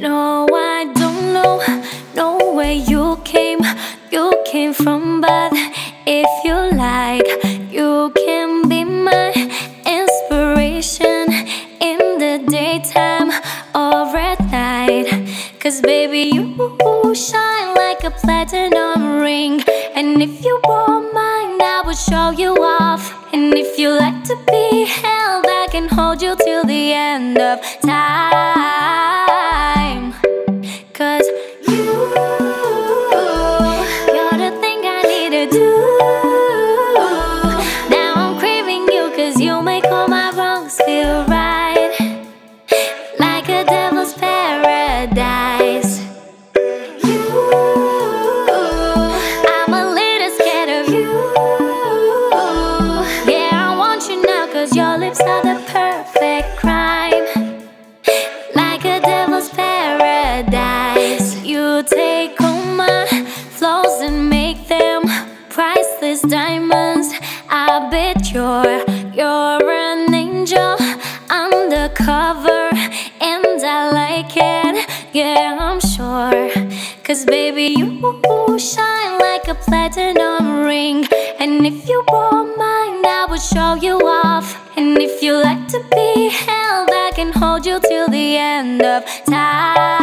No, I don't know, know where you came. You came from, but if you like, you can be my inspiration in the daytime or at night. Cause baby, you shine like a platinum ring. And if you want mine, I will show you off. And if you like to be held, I can hold you till the end of time. Do. Now I'm craving you, cause you make all my wrongs feel right. Like a devil's paradise. Priceless diamonds. I bet you're you're an angel undercover, and I like it. Yeah, I'm sure. Cause baby, you shine like a platinum ring. And if you want mine, I will show you off. And if you like to be held, I can hold you till the end of time.